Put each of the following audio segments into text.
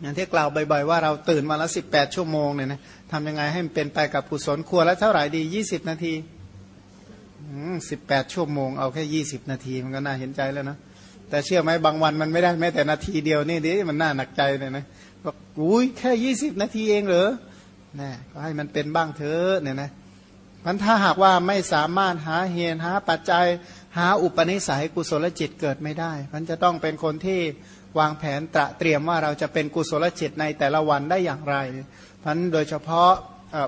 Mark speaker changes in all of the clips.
Speaker 1: อย่างที่กล่าวบ่อยๆว่าเราตื่นมาละสิบแปดชั่วโมงเนี่ยนะทำยังไงให้มันเป็นไปกับกุศลควรแล้วเท่าไหร่ดียี่สิบนาทีสิบแปดชั่วโมงเอาแค่ยี่สิบนาทีมันก็น่าเห็นใจแล้วนะแต่เชื่อไหมบางวันมันไม่ได้แม้แต่นาทีเดียวนี่ดิมันน่าหนักใจเลยนะบอกอุ้ยแค่ยี่สิบนาทีเองเหรอนะก็ให้มันเป็นบ้างเถอะเนี่ยนะมันถ้าหากว่าไม่สามารถหาเหตุหาปัจจัยหาอุปนิสัยกุศลจิตเกิดไม่ได้ มันจะต้องเป็นคนที่ วางแผนตระเตรียมว่าเราจะเป็นกุศลจิตในแต่ละวันได้อย่างไรเพันโดยเฉพาะ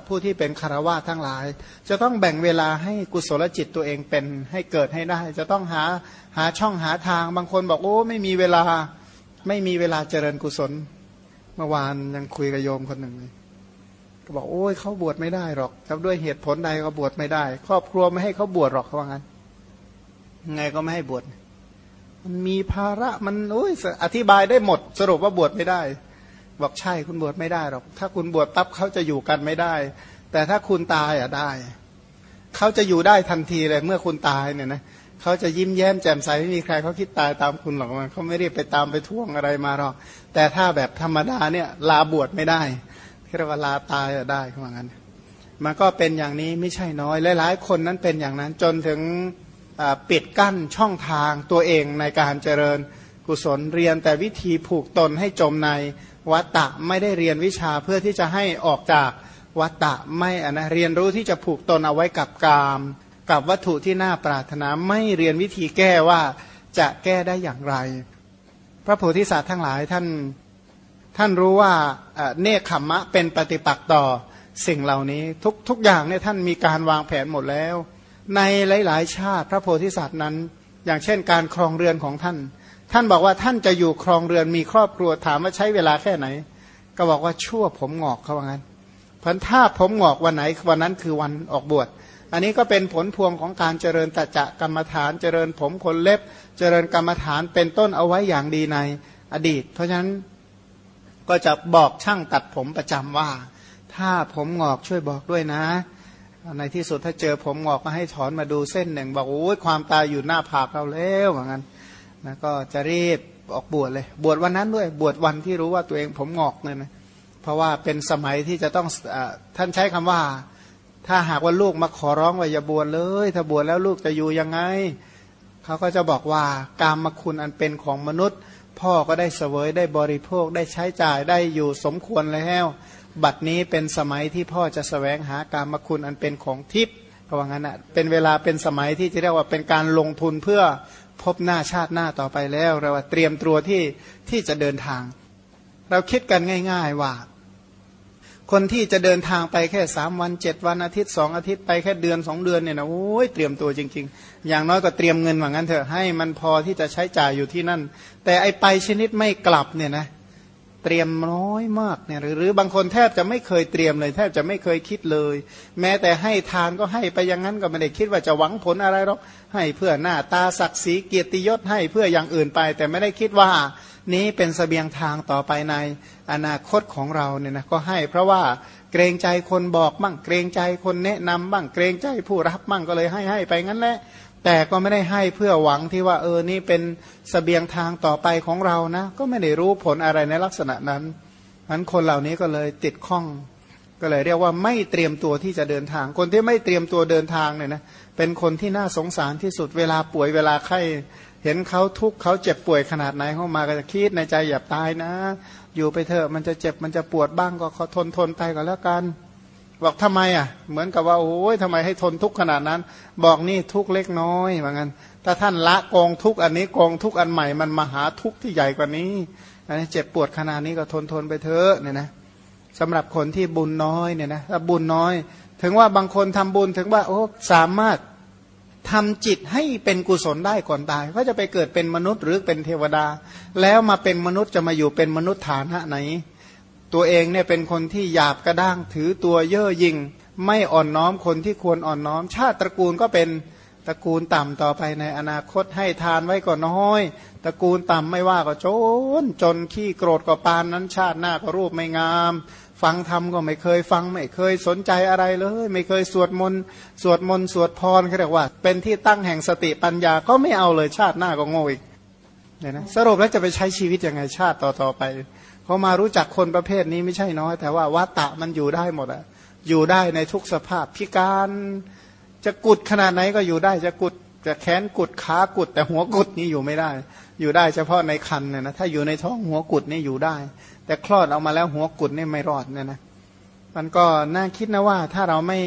Speaker 1: ผู้ที่เป็นคารวะทั้งหลาย จะต้องแบ่งเวลาให้กุศลจิตตัวเองเป็นให้เกิดให้ได้ จะต้องหาหาช่องหาทางบางคนบอกโอ้ไม่มีเวลาไม่มีเวลาเจริญกุศล เมื่อวานยังคุยกับโยมคนหนึ่งเลยก็บอกโอ้ยเขาบวชไม่ได้หรอกครับด้วยเหตุผลใดเขาบวชไม่ได้ ครอบครัวไม่ให้เขาบวชหรอกเขาว่างั้นไงก็ไม่ให้บวช มันมีภาระมันโอ้ยอธิบายได้หมด สรุปว่าบวชไม่ได้ บอกใช่คุณบวชไม่ได้หรอก ถ้าคุณบวชปั๊บเขาจะอยู่กันไม่ได้ แต่ถ้าคุณตายอะได้เขาจะอยู่ได้ทันทีเลยเมื่อคุณตายเนี่ยนะเขาจะยิ้มแย้มแจ่มใสไม่มีใครเขาคิดตายตามคุณหรอกเขาไม่ได้ไปตามไปท่วงอะไรมาหรอกแต่ถ้าแบบธรรมดาเนี่ยลาบวชไม่ได้เรียกว่าลาตายได้เขาบอกงั้นมันก็เป็นอย่างนี้ไม่ใช่น้อยหลายๆคนนั้นเป็นอย่างนั้นจนถึง ปิดกั้นช่องทางตัวเองในการเจริญกุศลเรียนแต่วิธีผูกตนให้จมในวัตตะไม่ได้เรียนวิชาเพื่อที่จะให้ออกจากวัตตะไม่อะนะเรียนรู้ที่จะผูกตนเอาไว้กับกาม กับวัตถุที่น่าปรารถนาไม่เรียนวิธีแก้ว่าจะแก้ได้อย่างไร พระโพธิสัตว์ทั้งหลายท่านท่านรู้ว่าเนคขมมะเป็นปฏิปักษ์ต่อสิ่งเหล่านี้ทุกทุกอย่างเนี่ยท่านมีการวางแผนหมดแล้ว ในหลาย ๆ ชาติพระโพธิสัตว์นั้น อย่างเช่นการครองเรือนของท่าน ท่านบอกว่าท่านจะอยู่ครองเรือนมีครอบครัวถามว่าใช้เวลาแค่ไหน ก็บอกว่าชั่วผมงอกเขาว่างั้นพันถ้าผมงอกวันไหนวันนั้นคือวันออกบวชอันนี้ก็เป็นผลพวงของการเจริญตจะกรรมฐาน เจริญผมขนเล็บ เจริญกรรมฐานเป็นต้นเอาไว้อย่างดีในอดีต เพราะฉะนั้นก็จะบอกช่างตัดผมประจำว่า ถ้าผมงอกช่วยบอกด้วยนะ ในที่สุดถ้าเจอผมงอกก็ให้ถอนมาดูเส้นหนึ่ง บอกโอ้ยความตายอยู่หน้าผากเราแล้วเหมือนกันนะก็จะรีบออกบวชเลย บวชวันนั้นด้วยบวชวันที่รู้ว่าตัวเองผมงอกเลยนะเพราะว่าเป็นสมัยที่จะต้องอท่านใช้คำว่า ถ้าหากว่าลูกมาขอร้องว่าอย่าบวชเลย ถ้าบวชแล้วลูกจะอยู่ยังไงเขาก็จะบอกว่ากามคุณอันเป็นของมนุษย์ พ่อก็ได้เสวยได้บริโภคได้ใช้จ่ายได้อยู่สมควรแล้ว บัดนี้เป็นสมัยที่พ่อจะสแสวงหาการมคุณอันเป็นของทิพย์เพราะงั้นอะเป็นเวลาเป็นสมัยที่จะเรียกว่าเป็นการลงทุนเพื่อพบหน้าชาติหน้าต่อไปแล้วเราว่าเตรียมตัวที่ที่จะเดินทาง เราคิดกันง่าย ๆว่า คนที่จะเดินทางไปแค่สามวันเจ็ดวันอาทิตย์สองอาทิตย์ไปแค่เดือนสองเดือนเนี่ยนะโอ้ยเตรียมตัวจริง ๆ อย่างน้อยก็เตรียมเงินว่างั้นเถอะให้มันพอที่จะใช้จ่ายอยู่ที่นั่น แต่ไอไปชนิดไม่กลับเนี่ยนะเเตรียมน้อยมากเนี่ยหรือบางคนแทบจะไม่เคยเตรียมเลย แทบจะไม่เคยคิดเลย แม้แต่ให้ทานก็ให้ไปอย่างนั้นก็ไม่ได้คิดว่าจะหวังผลอะไรหรอกให้เพื่อหน้าตาศักดิ์ศรีเกียรติยศให้เพื่ออย่างอื่นไป แต่ไม่ได้คิดว่านี้เป็นสเสบียงทางต่อไปในอนาคตของเราเนี่ยนะก็ให้เพราะว่าเกรงใจคนบอกบ้างเกรงใจคนแนะนำบ้างเกรงใจผู้รับบ้างก็เลยให้ให้ไปงั้นแหละ แต่ก็ไม่ได้ให้เพื่อหวังที่ว่าเออนี่เป็นสเสบียงทางต่อไปของเรานะ ก็ไม่ได้รู้ผลอะไรในลักษณะนั้นนั้นคนเหล่านี้ก็เลยติดข้อง ก็เลยเรียกว่าไม่เตรียมตัวที่จะเดินทาง คนที่ไม่เตรียมตัวเดินทางเนี่ยนะเป็นคนที่น่าสงสารที่สุดเวลาป่วยเวลาไข้เห็นเขาทุกข์เขาเจ็บป่วยขนาดไหนเข้ามาก็จะคิดในใจอย่าตายนะ อยู่ไปเถอะมันจะเจ็บมันจะปวดบ้างก็เขาทนทนไปก็แล้วกัน บอกทำไมอะ เหมือนกับว่าโอ้ยทำไมให้ทนทุกข์ขนาดนั้น บอกนี่ทุกข์เล็กน้อยเหมือนกันถ้าท่านละกองทุกข์อันนี้กองทุกข์อันใหม่มันมหาทุกข์ที่ใหญ่กว่านี้อันนี้เจ็บปวดขนาดนี้ก็ทนทนไปเถอะเนี่ยนะสำหรับคนที่บุญน้อยเนี่ยนะถ้าบุญน้อย ถึงว่าบางคนทำบุญถึงว่าโอ้สามารถทำจิตให้เป็นกุศลได้ก่อนตายก็จะไปเกิดเป็นมนุษย์หรือเป็นเทวดา แล้วมาเป็นมนุษย์จะมาอยู่เป็นมนุษย์ฐานะไหน ตัวเองเนี่ยเป็นคนที่หยาบกระด้างถือตัวเย่อหยิ่งไม่อ่อนน้อมคนที่ควรอ่อนน้อม ชาติตระกูลก็เป็นตระกูลต่ำต่อไปในอนาคตให้ทานไว้ก็น้อย ตระกูลต่ำไม่ว่าก็จน จนขี้โกรธก็ปานนั้นชาติหน้าก็รูปไม่งาม ฟังธรรมก็ไม่เคยฟังไม่เคยสนใจอะไรเลย ไม่เคยสวดมนต์สวดมนต์สวดพรเขาเรียกว่า เป็นที่ตั้งแห่งสติปัญญาก็ไม่เอาเลยชาติหน้าก็โง่อีกเนี่ยนะสรุปแล้วจะไปใช้ชีวิตยังไงชาติต่อๆไป พอมารู้จักคนประเภทนี้ไม่ใช่น้อย แต่ว่าวัตตะมันอยู่ได้หมดอะอยู่ได้ในทุกสภาพพิการจะกุดขนาดไหนก็อยู่ได้จะกุดจะแขนกุดขากุด แต่หัวกุดนี่อยู่ไม่ได้ อยู่ได้เฉพาะในคันเนี่ยนะถ้าอยู่ในท้องหัวกุดนี่อยู่ได้ แต่คลอดออกมาแล้วหัวกุดนี่ไม่รอดเนี่ยนะมันก็น่าคิดนะว่าถ้าเราไม่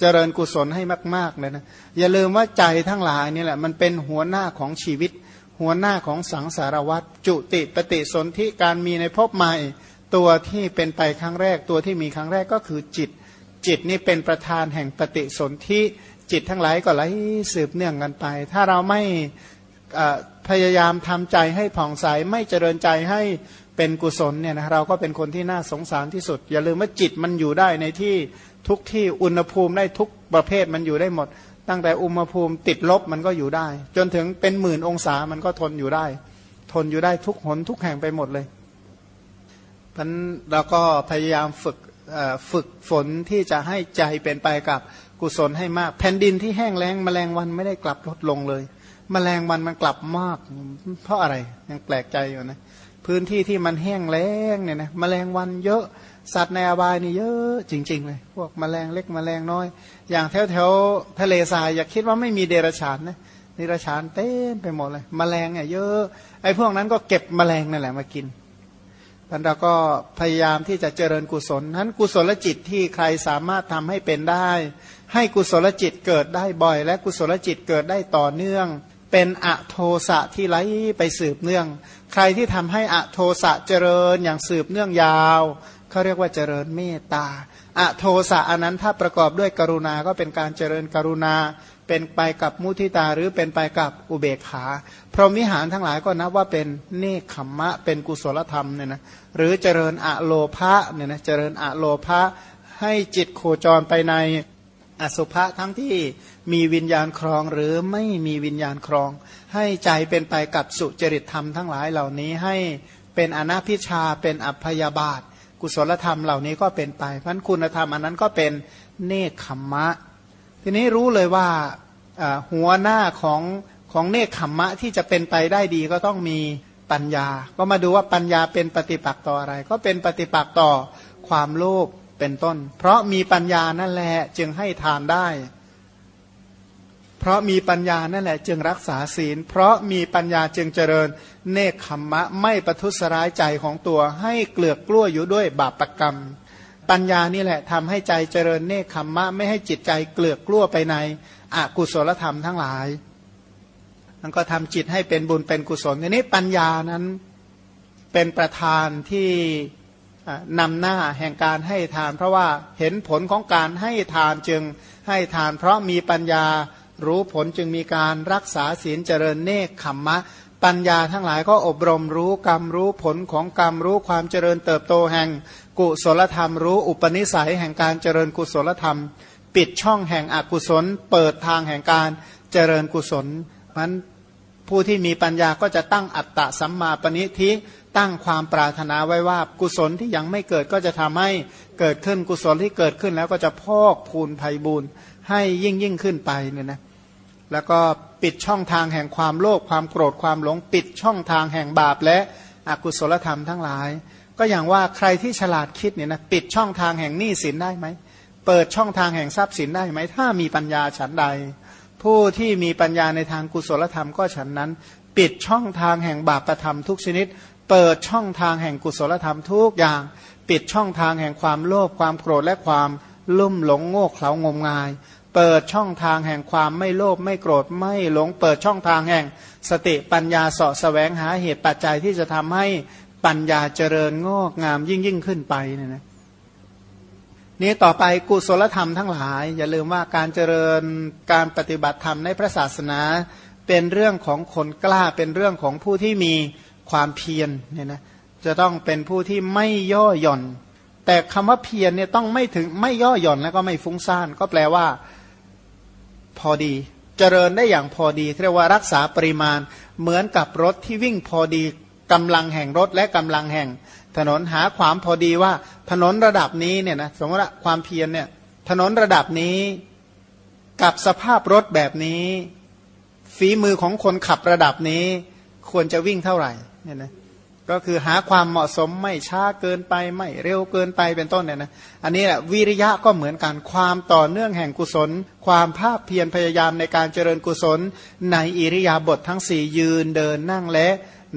Speaker 1: เจริญกุศลให้มากๆเลยนะอย่าลืมว่าใจทั้งหลายนี่แหละมันเป็นหัวหน้าของชีวิต หัวหน้าของสังสารวัตรจุติปฏิสนธิการมีในภพใหม่ ตัวที่เป็นไปครั้งแรก ตัวที่มีครั้งแรกก็คือจิต จิตนี่เป็นประธานแห่งปฏิสนธิจิตทั้งหลายก็ไหลสืบเนื่องกันไป ถ้าเราไม่พยายามทำใจให้ผ่องใสไม่เจริญใจให้เป็นกุศลเนี่ยนะเราก็เป็นคนที่น่าสงสารที่สุด อย่าลืมว่าจิตมันอยู่ได้ในที่ทุกที่อุณหภูมิได้ทุกประเภทมันอยู่ได้หมด ตั้งแต่อุณหภูมิติดลบมันก็อยู่ได้ จนถึงเป็นหมื่นองศามันก็ทนอยู่ได้ ทนอยู่ได้ทุกหนทุกแห่งไปหมดเลยเพราะเราก็พยายามฝึกฝึกฝนที่จะให้ใจเป็นไปกับกุศลให้มาก แผ่นดินที่แห้งแล้งแมลงวันไม่ได้กลับลดลงเลยแมลงวันมันกลับมาก เพราะอะไรยังแปลกใจอยู่นะพื้นที่ที่มันแห้งแล้งเนี่ยนะแมลงวันเยอะสัตว์ในอบายนี่เยอะจริง ๆ เลย พวกมแมลงเล็กมแมลงน้อย อย่างแถวแถวทะเลทรายอย่าคิดว่าไม่มีเดรัจฉานนะเดรัจฉานเต็มไปหมดเลยมแมลงเนี่ยเยอะไอ้พวกนั้นก็เก็บมแมลงนั่นแหละมากินท่านเราก็พยายามที่จะเจริญกุศลนั้นกุศลจิตที่ใครสามารถทำให้เป็นได้ ให้กุศลจิตเกิดได้บ่อย และกุศลจิตเกิดได้ต่อเนื่อง เป็นอโทสะที่ไหลไปสืบเนื่อง ใครที่ทำให้อโทสะเจริญอย่างสืบเนื่องยาวเขาเรียกว่าเจริญเมตตา อโทสะอันนั้นถ้าประกอบด้วยกรุณาก็เป็นการเจริญกรุณา เป็นไปกับมุทิตาหรือเป็นไปกับอุเบกขา พรหมิหารทั้งหลายก็นับว่าเป็นเนคขมมะ เป็นกุศลธรรมเนี่ยนะหรือเจริญอะโลภะเนี่ยนะเจริญอะโลภะให้จิตโคจรไปในอสุภะทั้งที่มีวิญญาณครองหรือไม่มีวิญญาณครอง ให้ใจเป็นไปกับสุจริตธรรมทั้งหลายเหล่านี้ให้เป็นอนาพิชาเป็นอัพยาบาท กุศลธรรมเหล่านี้ก็เป็นไปพันคุณธรรมอันนั้นก็เป็นเนคขมมะ ทีนี้รู้เลยว่าหัวหน้าของของเนคขมมะที่จะเป็นไปได้ดีก็ต้องมีปัญญา ก็มาดูว่าปัญญาเป็นปฏิปักษ์ต่ออะไร ก็เป็นปฏิปักษ์ต่อความโลภเป็นต้น เพราะมีปัญญานั่นแหละจึงให้ทานได้ เพราะมีปัญญานั่นแหละจึงรักษาศีล เพราะมีปัญญาจึงเจริญเนคขมมะไม่ประทุษร้ายใจของตัว ให้เกลือกกลั้วอยู่ด้วยบาปรกรรม ปัญญานี่แหละทำให้ใจเจริญเนคขมมะไม่ให้จิตใจเกลือกกลั้วไปในอกุศลธรรมทั้งหลายมันก็ทำจิตให้เป็นบุญเป็นกุศลทีนี้ปัญญานั้นเป็นประธานที่นำหน้าแห่งการให้ทาน เพราะว่าเห็นผลของการให้ทานจึงให้ทาน เพราะมีปัญญา รู้ผลจึงมีการรักษาศีลเจริญเนคขมมะ ปัญญาทั้งหลายก็อบรมรู้กรรมรู้ผลของกรรมรู้ความเจริญเติบโตแห่งกุศลธรรม รู้อุปนิสัยแห่งการเจริญกุศลธรรม ปิดช่องแห่งอกุศล เปิดทางแห่งการเจริญกุศลมันผู้ที่มีปัญญาก็จะตั้งอัตตะสัมมาปณิทิตั้งความปรารถนาไว้ว่ากุศลที่ยังไม่เกิดก็จะทำให้เกิดขึ้นกุศลที่เกิดขึ้นแล้วก็จะพอกพูนภัยบุญ ให้ยิ่งยิ่งขึ้นไปเนี่ยนะแล้วก็ปิดช่องทางแห่งความโลภความโกรธความหลง ปิดช่องทางแห่งบาปและอกุศลธรรมทั้งหลาย ก็อย่างว่าใครที่ฉลาดคิดเนี่ยนะปิดช่องทางแห่งหนี้สินได้ไหมเปิดช่องทางแห่งทรัพย์สินได้ไหมถ้ามีปัญญาฉันใด ผู้ที่มีปัญญาในทางกุศลธรรมก็ฉันนั้น ปิดช่องทางแห่งบาปธรรมทุกชนิด เปิดช่องทางแห่งกุศลธรรมทุกอย่าง ปิดช่องทางแห่งความโลภความโกรธและความลุ่มหลงโง่เขลางมงาย เปิดช่องทางแห่งความไม่โลภไม่โกรธไม่หลง เปิดช่องทางแห่ง สติปัญญาเสาะแสวงหาเหตุปัจจัยที่จะทำให้ปัญญาเจริญงอกงามยิ่งยิ่งขึ้นไปเนี่ยนะนี้ต่อไปกุศลธรรมทั้งหลาย อย่าลืมว่าการเจริญการปฏิบัติธรรมในพระศาสนาเป็นเรื่องของคนกล้าเป็นเรื่องของผู้ที่มีความเพียรเนี่ยนะจะต้องเป็นผู้ที่ไม่ย่อหย่อน แต่คำว่าเพียรเนี่ยต้องไม่ถึงไม่ย่อหย่อนแล้วก็ไม่ฟุ้งซ่านก็แปลว่า พอดี เจริญได้อย่างพอดีเรียกว่ารักษาปริมาณเหมือนกับรถที่วิ่งพอดีกำลังแห่งรถและกำลังแห่ง ถนนหาความพอดีว่าถนนระดับนี้เนี่ยนะสมมติว่าความเพียรเนี่ยถนนระดับนี้กับสภาพรถแบบนี้ ฝีมือของคนขับระดับนี้ ควรจะวิ่งเท่าไหร่เนี่ยนะ ก็คือหาความเหมาะสมไม่ช้าเกินไปไม่เร็วเกินไปเป็นต้นเนี่ยนะอันนี้แหละวิริยะก็เหมือนกันความต่อเนื่องแห่งกุศล ความภาคเพียรพยายามในการเจริญกุศล ในอิริยาบถททั้งสี่ยืนเดินนั่งและ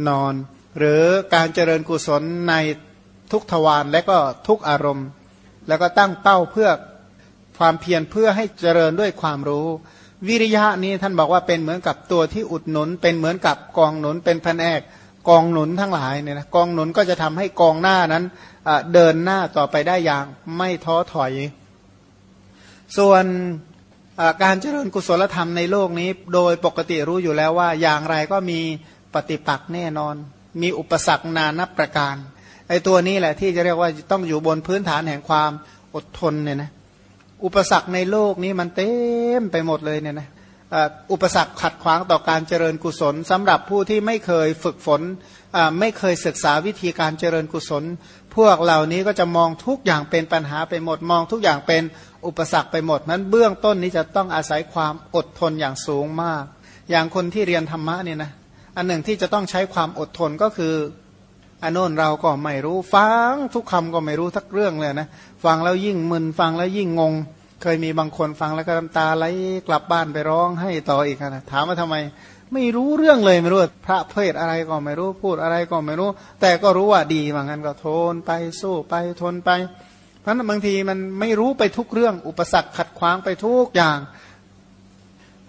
Speaker 1: นอน หรือการเจริญกุศลในทุกทวารและก็ทุกอารมณ์ แล้วก็ตั้งเป้าเพื่อความเพียรเพื่อให้เจริญด้วยความรู้ วิริยะนี้ท่านบอกว่าเป็นเหมือนกับตัวที่อุดหนุน เป็นเหมือนกับกองหนุนเป็นพันแอก กองหนุนทั้งหลายเนี่ยนะกองหนุนก็จะทำให้กองหน้านั้นเดินหน้าต่อไปได้อย่างไม่ท้อถอย ส่วนการเจริญกุศลธรรมในโลกนี้ โดยปกติรู้อยู่แล้วว่าอย่างไรก็มีปฏิปักษ์แน่นอน มีอุปสรรคนานับประการไอ้ตัวนี้แหละที่จะเรียกว่าต้องอยู่บนพื้นฐานแห่งความอดทนเนี่ยนะอุปสรรคในโลกนี้มันเต็มไปหมดเลยเนี่ยนะ อุปสรรคขัดขวางต่อการเจริญกุศลสำหรับผู้ที่ไม่เคยฝึกฝนไม่เคยศึกษาวิธีการเจริญกุศล พวกเหล่านี้ก็จะมองทุกอย่างเป็นปัญหาไปหมดมองทุกอย่างเป็นอุปสรรคไปหมดนั้นเบื้องต้นนี้จะต้องอาศัยความอดทนอย่างสูงมาก อย่างคนที่เรียนธรรมะเนี่ยนะอันหนึ่งที่จะต้องใช้ความอดทนก็คืออันโน้นเราก็ไม่รู้ฟังทุกคำก็ไม่รู้ทักเรื่องเลยนะฟังแล้วยิ่งมึนฟังแล้วยิ่งงง เคยมีบางคนฟังแล้วก็น้ำตาไหลกลับบ้านไปร้องให้ต่ออีกนะถามว่าทำไม ไม่รู้เรื่องเลยไม่รู้พระเพศอะไรก็ไม่รู้พูดอะไรก็ไม่รู้ แต่ก็รู้ว่าดีว่างั้นก็ทนไปสู้ไปทนไป เพราะนั้นบางทีมันไม่รู้ไปทุกเรื่องอุปสรรคขัดขวางไปทุกอย่าง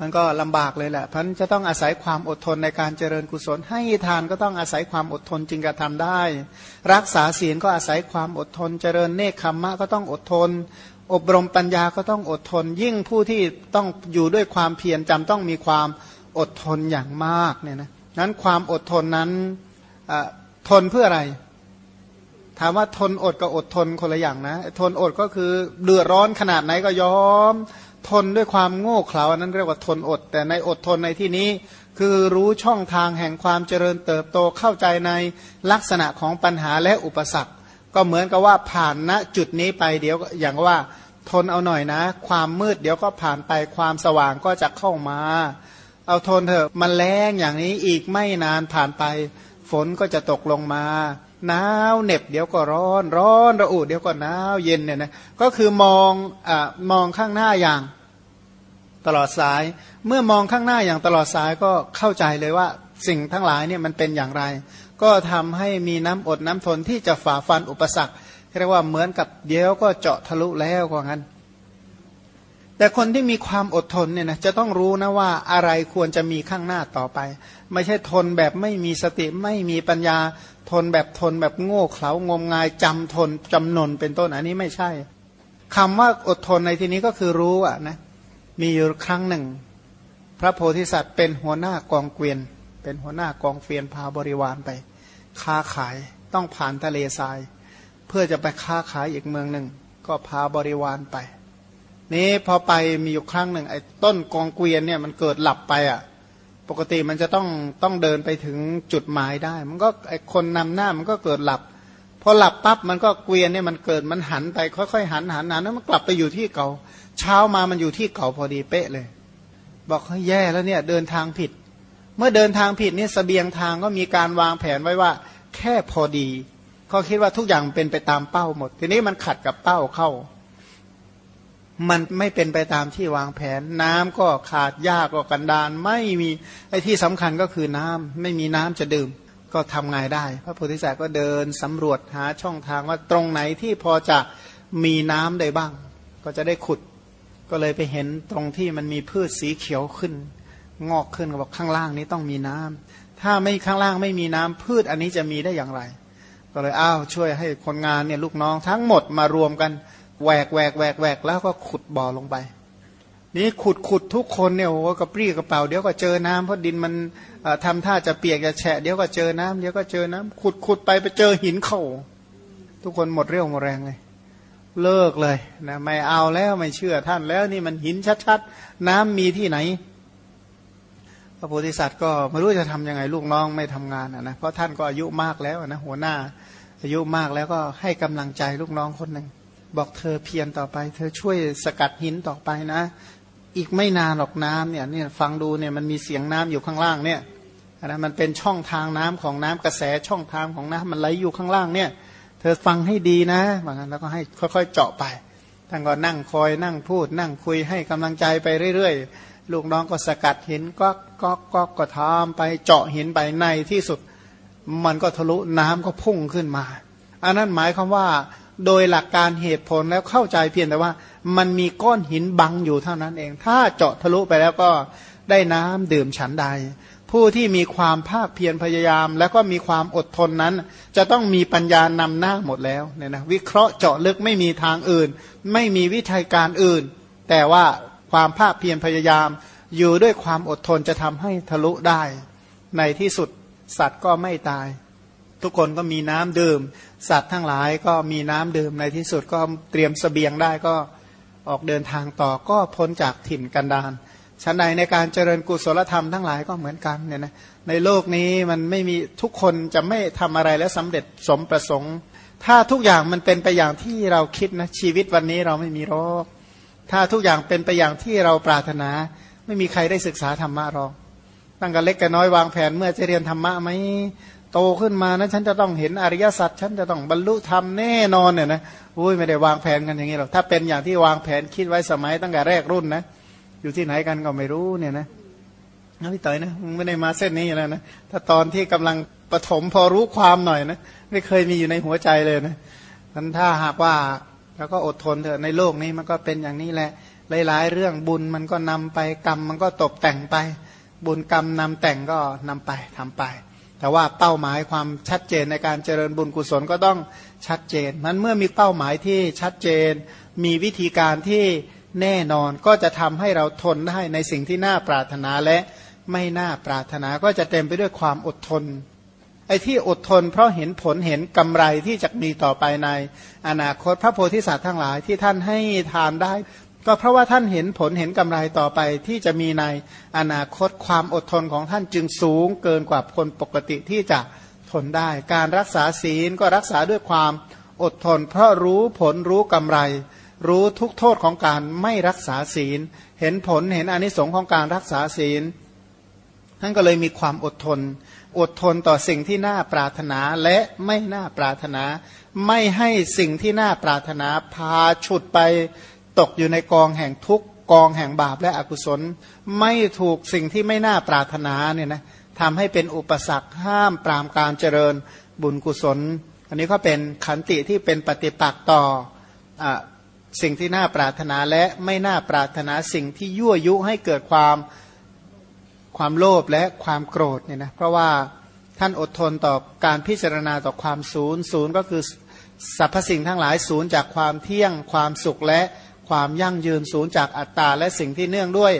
Speaker 1: มันก็ลำบากเลยแหละเพราะนั้นจะต้องอาศัยความอดทนในการเจริญกุศล ให้ทานก็ต้องอาศัยความอดทนจึงจะทำได้ รักษาศีลก็อาศัยความอดทน เจริญเนคขมมะก็ต้องอดทน อบรมปัญญาก็ต้องอดทน ยิ่งผู้ที่ต้องอยู่ด้วยความเพียรจำต้องมีความอดทนอย่างมากเนี่ยนะนั้นความอดทนนั้นทนเพื่ออะไร ถามว่าทนอดกับอดทนคนละอย่างนะ ทนอดก็คือเดือดร้อนขนาดไหนก็ยอม ทนด้วยความโง่เขลาอันนั้นเรียกว่าทนอด แต่ในอดทนในที่นี้คือรู้ช่องทางแห่งความเจริญเติบโตเข้าใจในลักษณะของปัญหาและอุปสรรค ก็เหมือนกับว่าผ่านณจุดนี้ไปเดี๋ยวอย่างว่าทนเอาหน่อยนะ ความมืดเดี๋ยวก็ผ่านไปความสว่างก็จะเข้ามา เอาทนเถอะมันแรงอย่างนี้อีกไม่นานผ่านไป ฝนก็จะตกลงมาหนาวเหน็บเดี๋ยวก็ร้อน ร้อนระอุเดี๋ยวก็หนาวเย็นเนี่ยนะก็คือมองอ่ามองข้างหน้าอย่างตลอดสาย เมื่อมองข้างหน้าอย่างตลอดสายก็เข้าใจเลยว่าสิ่งทั้งหลายเนี่ยมันเป็นอย่างไร ก็ทำให้มีน้ำอดน้ำทนที่จะฝ่าฟันอุปสรรคเรียกว่าเหมือนกับเดี๋ยวก็เจาะทะลุแล้วกว่างั้น แต่คนที่มีความอดทนเนี่ยนะจะต้องรู้นะว่าอะไรควรจะมีข้างหน้าต่อไป ไม่ใช่ทนแบบไม่มีสติไม่มีปัญญาทนแบบทนแบบโง่เขลางมงายจำทนจำนนเป็นต้นอันนี้ไม่ใช่คำว่าอดทนในที่นี้ก็คือรู้อะนะมีอยู่ครั้งหนึ่ง พระโพธิสัตว์เป็นหัวหน้ากองเกวียน เป็นหัวหน้ากองเกวียนพาบริวารไป ค้าขายต้องผ่านทะเลทราย เพื่อจะไปค้าขายอีกเมืองหนึ่ง ก็พาบริวารไป นี้พอไปมีอยู่ครั้งหนึ่งไอ้ต้นกองเกวียนเนี่ยมันเกิดหลับไปอะ ปกติมันจะต้องต้องเดินไปถึงจุดหมายได้ มันก็ไอ้คนนำหน้ามันก็เกิดหลับพอหลับปั๊บมันก็เกวียนเนี่ยมันเกิดมันหันไปค่อยๆหันหันหันแล้วมันกลับไปอยู่ที่เก่า เช้ามามันอยู่ที่เก่าพอดีเป๊ะเลย บอกเฮ้ยแย่แล้วเนี่ย เดินทางผิด เมื่อเดินทางผิดนี่สเสบียงทางก็มีการวางแผนไว้ว่า แค่พอดีเขาคิดว่าทุกอย่างเป็นไปตามเป้าหมด ทีนี้มันขัดกับเป้าเข้า มันไม่เป็นไปตามที่วางแผน น้ำก็ขาดยากก็กันดานไม่มีไอ้ที่สำคัญก็คือน้ำไม่มีน้ำจะดื่ม ก็ทำไงได้ พระโพธิสัตว์ก็เดินสำรวจหาช่องทางว่าตรงไหนที่พอจะมีน้ำได้บ้าง ก็จะได้ขุด ก็เลยไปเห็นตรงที่มันมีพืชสีเขียวขึ้น งอกขึ้นก็บอกข้างล่างนี้ต้องมีน้ำถ้าไม่ข้างล่างไม่มีน้ำพืชอันนี้จะมีได้อย่างไร ก็เลยอ้าวช่วยให้คนงานเนี่ยลูกน้องทั้งหมดมารวมกันแหวกแหวกแหวกแหวกแล้วก็ขุดบ่อลงไป นี้ขุดขุดทุกคนเนี่ยโอ้กระปรี้กระเป๋าเดี๋ยวก็เจอน้ำเพราะดินมันทำท่าจะเปียกจะแฉะเดี๋ยวก็เจอน้ำเดี๋ยวก็เจอน้ำขุดขุดไปไปเจอหินเข่าทุกคนหมดเรี่ยวหมดแรงเลยเลิกเลยนะไม่เอาแล้วไม่เชื่อท่านแล้วนี่มันหินชัดๆ น้ำมีที่ไหน พระโพธิสัตว์ก็ไม่รู้จะทํำยังไงลูกน้องไม่ทำงานนะเพราะท่านก็อายุมากแล้วนะหัวหน้าอายุมากแล้วก็ให้กำลังใจลูกน้องคนหนึ่งบอกเธอเพียรต่อไป เธอช่วยสกัดหินต่อไปนะ อีกไม่นานหรอกน้ำเนี่ยเนี่ยฟังดูเนี่ยมันมีเสียงน้ำอยู่ข้างล่างเนี่ยนะมันเป็นช่องทางน้ำของน้ำกระแสช่องทางของน้ำมันไหลอยู่ข้างล่างเนี่ย เธอฟังให้ดีนะว่างั้นแล้วก็ให้ค่อยๆเจาะไปท่านก็นั่งคอยนั่งพูด นั่งคุยให้กำลังใจไปเรื่อยๆ ลูกน้องก็สกัดหินก็ก็ก็ก็ทำไปเจาะหินไปในที่สุด มันก็ทะลุน้ำก็พุ่งขึ้นมา อันนั้นหมายความว่า โดยหลักการเหตุผลแล้วเข้าใจเพียงแต่ว่า มันมีก้อนหินบังอยู่เท่านั้นเอง ถ้าเจาะทะลุไปแล้วก็ได้น้ำดื่มฉันใด ผู้ที่มีความภาคเพียรพยายาม แล้วก็มีความอดทนนั้น จะต้องมีปัญญานำหน้าหมดแล้วเนี่ยนะวิเคราะห์เจาะลึกไม่มีทางอื่น ไม่มีวิธีการอื่น แต่ว่า ความภาคเพียรพยายาม อยู่ด้วยความอดทนจะทำให้ทะลุได้ ในที่สุดสัตว์ก็ไม่ตาย ทุกคนก็มีน้ำดื่ม สัตว์ทั้งหลายก็มีน้ำดื่มในที่สุดก็เตรียมสเสบียงได้ก็ออกเดินทางต่อก็พ้นจากถิ่นกันดารชั้นใดในการเจริญกุศลธรรมทั้งหลายก็เหมือนกันเนี่ยนะในโลกนี้มันไม่มีทุกคนจะไม่ทำอะไรแล้วสำเร็จสมประสงค์ ถ้าทุกอย่างมันเป็นไปอย่างที่เราคิดนะชีวิตวันนี้เราไม่มีโรค ถ้าทุกอย่างเป็นไปอย่างที่เราปรารถนา ไม่มีใครได้ศึกษาธรรมะหรอกตั้งแต่เล็กแต่น้อยวางแผนเมื่อจะเรียนธรรมะไหมโตขึ้นมานะฉันจะต้องเห็นอริยสัจฉันจะต้องบรรลุธรรมแน่นอนเนี่ยนะอุ้ยไม่ได้วางแผนกันอย่างนี้หรอกถ้าเป็นอย่างที่วางแผนคิดไว้สมัยตั้งแต่แรกรุ่นนะอยู่ที่ไหนกันก็ไม่รู้เนี่ยนะนะพี่ต่อยนะมึงไม่ได้มาเส้นนี้แล้วนะถ้าตอนที่กำลังปฐมพอรู้ความหน่อยนะไม่เคยมีอยู่ในหัวใจเลยนะนั้นถ้าหากว่า แล้วก็อดทนเถอะในโลกนี้มันก็เป็นอย่างนี้แหละหลายๆ เรื่องบุญมันก็นำไปกรรมมันก็ตกแต่งไป บุญกรรมนำแต่งก็นำไปทำไป แต่ว่าเป้าหมายความชัดเจนในการเจริญบุญกุศลก็ต้องชัดเจนมันเมื่อมีเป้าหมายที่ชัดเจน มีวิธีการที่แน่นอนก็จะทำให้เราทนได้ในสิ่งที่น่าปรารถนาและไม่น่าปรารถนาก็จะเต็มไปด้วยความอดทน ไอ้ที่อดทนเพราะเห็นผลเห็นกำไรที่จะมีต่อไปในอนาคตพระโพธิสัตว์ทั้งหลายที่ท่านให้ทานได้ ก็เพราะว่าท่านเห็นผลเห็นกำไรต่อไปที่จะมีในอนาคตความอดทนของท่านจึงสูงเกินกว่าคนปกติที่จะทนได้ การรักษาศีลก็รักษาด้วยความอดทน เพราะรู้ผลรู้กำไร รู้ทุกโทษของการไม่รักษาศีล เห็นผลเห็นอนิสงค์ของการรักษาศีลท่านก็เลยมีความอดทน อดทนต่อสิ่งที่น่าปรารถนาและไม่น่าปรารถนา ไม่ให้สิ่งที่น่าปรารถนาพาฉุดไปตกอยู่ในกองแห่งทุกกองแห่งบาปและอกุศล ไม่ถูกสิ่งที่ไม่น่าปรารถนาเนี่ยนะทำให้เป็นอุปสรรคห้ามปรามการเจริญบุญกุศล อันนี้ก็เป็นขันติที่เป็นปฏิปักษ์ต่ออสิ่งที่น่าปรารถนาและไม่น่าปรารถนาสิ่งที่ยั่วยุให้เกิดความ ความโลภและความโกรธเนี่ยนะเพราะว่าท่านอดทนต่อการพิจารณาต่อความศูนย์ศูนย์ก็คือสรรพสิ่งทั้งหลายศูนย์จากความเที่ยง ความสุขและความยั่งยืนศูนย์จากอัตตาและสิ่งที่เนื่องด้วย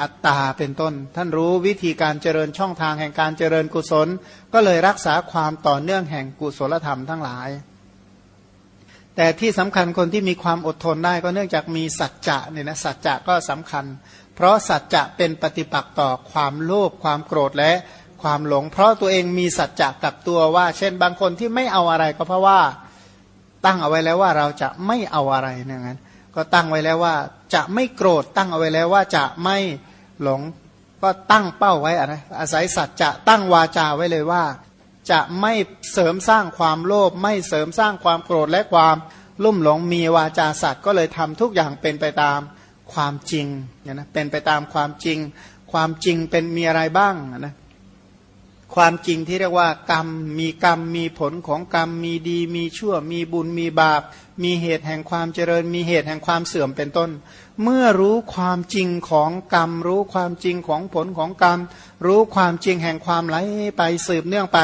Speaker 1: อัตตาเป็นต้น ท่านรู้วิธีการเจริญช่องทางแห่งการเจริญกุศล ก็เลยรักษาความต่อเนื่องแห่งกุศลธรรมทั้งหลาย แต่ที่สำคัญคนที่มีความอดทนได้ก็เนื่องจากมีสัจจะเนี่ยนะสัจจะก็สำคัญ เพราะสัจจะเป็นปฏิปักษ์ต่อความโลภความโกรธและความหลง เพราะตัวเองมีสัจจะกับตัวว่า เช่นบางคนที่ไม่เอาอะไรก็เพราะว่าตั้งเอาไว้แล้วว่าเราจะไม่เอาอะไรเนี่ยงั้นก็ตั้งไว้แล้วว่าจะไม่โกรธตั้งเอาไว้แล้วว่าจะไม่หลง ก็ตั้งเป้าไว้อะนะอาศัยสัจจะตั้งวาจาไว้เลยว่า จะไม่เสริมสร้างความโลภไม่เสริมสร้างความโกรธและความลุ่มหลงมีวาจาสัตว์ก็เลยทำทุกอย่างเป็นไปตาม ความจริงเนี่ยนะเป็นไปตามความจริง ความจริงเป็นมีอะไรบ้างนะความจริงที่เรียกว่ากรรมมีกรรมมีผลของกรรมมีดี มีชั่ว มีบุญมีบาป มีเหตุแห่งความเจริญ มีเหตุแห่งความเสื่อมเป็นต้น เมื่อรู้ความจริงของกรรม รู้ความจริงของผลของกรรม รู้ความจริงแห่งความไหลไปสืบเนื่องไป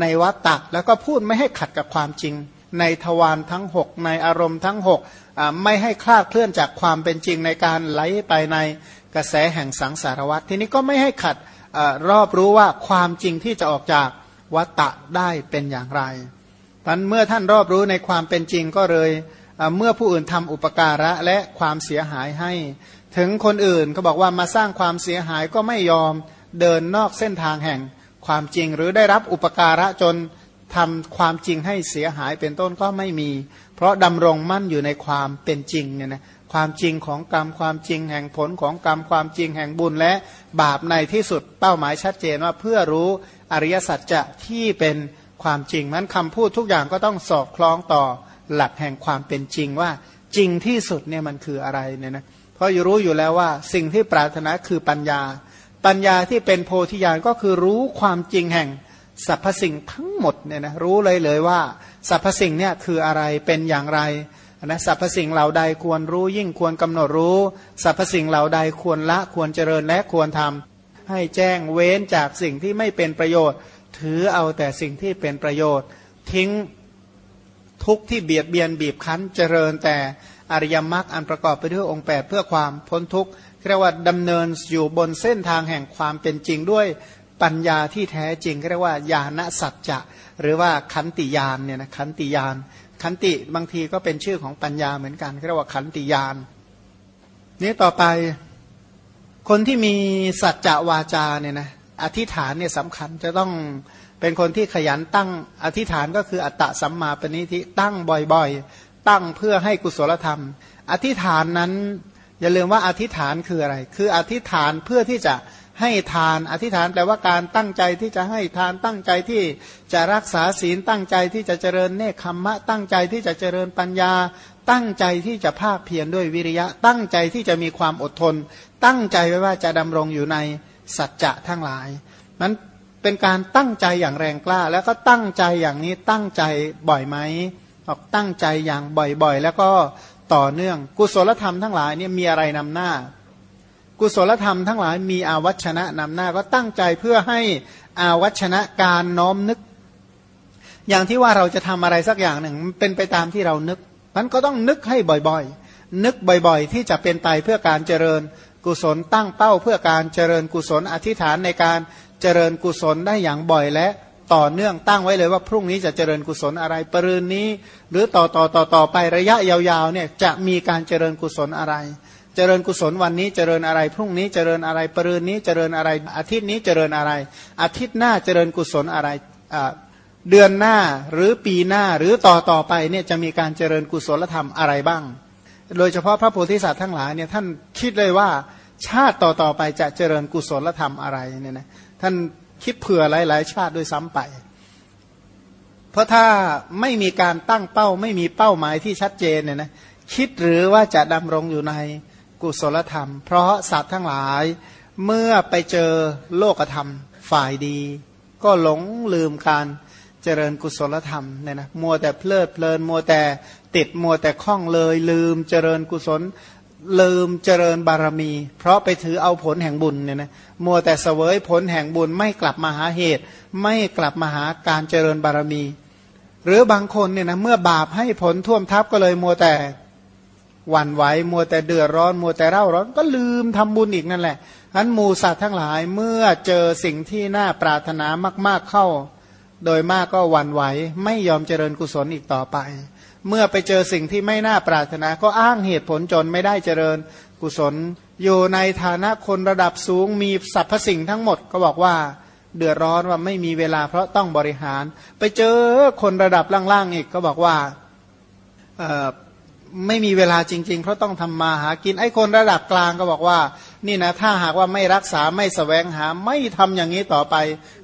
Speaker 1: ในวัฏฏะแล้วก็พูดไม่ให้ขัดกับความจริง ในทวารทั้งหกในอารมณ์ทั้งหกไม่ให้คลาดเคลื่อนจากความเป็นจริงในการไหลไปในกระแสแห่งสังสารวัฏทีนี้ก็ไม่ให้ขัดรอบรู้ว่าความจริงที่จะออกจากวัตตะได้เป็นอย่างไรท่านเมื่อท่านรอบรู้ในความเป็นจริงก็เลยเมื่อผู้อื่นทำอุปการะและความเสียหายให้ ถึงคนอื่นก็บอกว่ามาสร้างความเสียหายก็ไม่ยอมเดินนอกเส้นทางแห่งความจริงหรือได้รับอุปการะจน ทำความจริงให้เสียหายเป็นต้นก็ไม่มี เพราะดำรงมั่นอยู่ในความเป็นจริงเนี่ยนะความจริงของกรรมความจริงแห่งผลของกรรมความจริงแห่งบุญและบาปในที่สุดเป้าหมายชัดเจนว่าเพื่อรู้อริยสัจจะที่เป็นความจริงนั้นคำพูดทุกอย่างก็ต้องสอบคล้องต่อหลักแห่งความเป็นจริงว่าจริงที่สุดเนี่ยมันคืออะไรเนี่ยนะเพราะรู้อยู่แล้วว่าสิ่งที่ปรารถนาคือปัญญา ปัญญาที่เป็นโพธิญาณก็คือรู้ความจริงแห่ง สรรพสิ่งทั้งหมดเนี่ยนะรู้เลยเลยว่าสรรพสิ่งเนี่ยคืออะไรเป็นอย่างไรนะสรรพสิ่งเหล่าใดควรรู้ยิ่งควรกำหนดรู้สรรพสิ่งเหล่าใดควรละควรเจริญและควรทำให้แจ้งเว้นจากสิ่งที่ไม่เป็นประโยชน์ ถือเอาแต่สิ่งที่เป็นประโยชน์ ทิ้งทุกที่เบียดเบียนบีบคั้นเจริญแต่อริยมรรคอันประกอบไปด้วยองค์ 8 เพื่อความพ้นทุกข์เรียกว่าดำเนินอยู่บนเส้นทางแห่งความเป็นจริงด้วย ปัญญาที่แท้จริงเรียกว่าญาณสัจจะหรือว่าขันติยานเนี่ยนะขันติยาน ขันติบางทีก็เป็นชื่อของปัญญาเหมือนกันเรียกว่าขันติยาน นี้ต่อไปคนที่มีสัจจะวาจาเนี่ยนะอธิษฐานเนี่ยสำคัญจะต้องเป็นคนที่ขยันตั้งอธิษฐานก็คืออัตตะสัมมาปณิทิตั้งบ่อยๆ ตั้งเพื่อให้กุศลธรรม อธิษฐานนั้นอย่าลืมว่าอธิษฐานคืออะไร คืออธิษฐานเพื่อที่จะ ให้ทานอธิษฐานแปลว่าการตั้งใจที่จะให้ทานตั้งใจที่จะรักษาศีลตั้งใจที่จะเจริญเนคขมมะ ตั้งใจที่จะเจริญปัญญา ตั้งใจที่จะภาคเพียรด้วยวิริยะ ตั้งใจที่จะมีความอดทน ตั้งใจไว้ว่าจะดำรงอยู่ในสัจจะทั้งหลายนั้นเป็นการตั้งใจอย่างแรงกล้า แล้วก็ตั้งใจอย่างนี้ตั้งใจบ่อยไหมออกตั้งใจอย่างบ่อยๆ แล้วก็ต่อเนื่อง กุศลธรรมทั้งหลายเนี่ยมีอะไรนำหน้า กุศลธรรมทั้งหลายมีอาวัชนะนำหน้าก็ตั้งใจเพื่อให้อาวัชนะการน้อมนึก อย่างที่ว่าเราจะทำอะไรสักอย่างหนึ่งเป็นไปตามที่เรานึกมันก็ต้องนึกให้บ่อยๆ นึกบ่อยๆ ที่จะเป็นไปเพื่อการเจริญกุศลตั้งเป้าเพื่อการเจริญกุศลอธิษฐานในการเจริญกุศลได้อย่างบ่อยและต่อเนื่องตั้งไว้เลยว่าพรุ่งนี้จะเจริญกุศลอะไรปรืนนี้ หรือต่อต่อต่อต่อไประยะยาวๆเนี่ยจะมีการเจริญกุศลอะไร เจริญกุศลวันนี้เจริญอะไร พรุ่งนี้เจริญอะไรปรืนนี้เจริญอะไร อาทิตย์นี้เจริญอะไร อาทิตย์หน้าเจริญกุศลอะไรเดือนหน้าหรือปีหน้าหรือต่อต่อไปเนี่ยจะมีการเจริญกุศลธรรมอะไรบ้าง โดยเฉพาะพระโพธิสัตว์ทั้งหลายเนี่ยท่านคิดเลยว่าชาติต่อต่อไปจะเจริญกุศลธรรมอะไรเนี่ยนะท่านคิดเผื่อหลาย ๆ ชาติด้วยซ้ำไป เพราะถ้าไม่มีการตั้งเป้าไม่มีเป้าหมายที่ชัดเจนเนี่ยนะคิดหรือว่าจะดำรงอยู่ใน กุศลธรรม เพราะสัตว์ทั้งหลาย เมื่อไปเจอโลกธรรมฝ่ายดี ก็หลงลืมการเจริญกุศลธรรมเนี่ยนะมัวแต่เพลิดเพลินมัวแต่ติดมัวแต่คล้องเลยลืมเจริญกุศลลืมเจริญบารมี เพราะไปถือเอาผลแห่งบุญเนี่ยนะมัวแต่เสวยผลแห่งบุญไม่กลับมาหาเหตุ ไม่กลับมาหาการเจริญบารมี หรือบางคนเนี่ยนะเมื่อบาปให้ผลท่วมทับก็เลยมัวแต่ หวั่นไหวมัวแต่เดือดร้อน มัวแต่เร่าร้อนก็ลืมทำบุญอีกนั่นแหละอันมูสัตว์ทั้งหลายเมื่อเจอสิ่งที่น่าปรารถนามาก ๆเข้า โดยมากก็หวั่นไหว ไม่ยอมเจริญกุศลอีกต่อไป เมื่อไปเจอสิ่งที่ไม่น่าปรารถนา ก็อ้างเหตุผลจนไม่ได้เจริญกุศล อยู่ในฐานะคนระดับสูงมีสรรพสิ่งทั้งหมดก็บอกว่าเดือดร้อนว่าไม่มีเวลาเพราะต้องบริหาร ไปเจอคนระดับล่างๆอีกก็บอกว่า ไม่มีเวลาจริง ๆ เพราะต้องทำมาหากินไอ้คนระดับกลางก็บอกว่า นี่นะถ้าหากว่าไม่รักษาไม่สแสวงหาไม่ทำอย่างนี้ต่อไป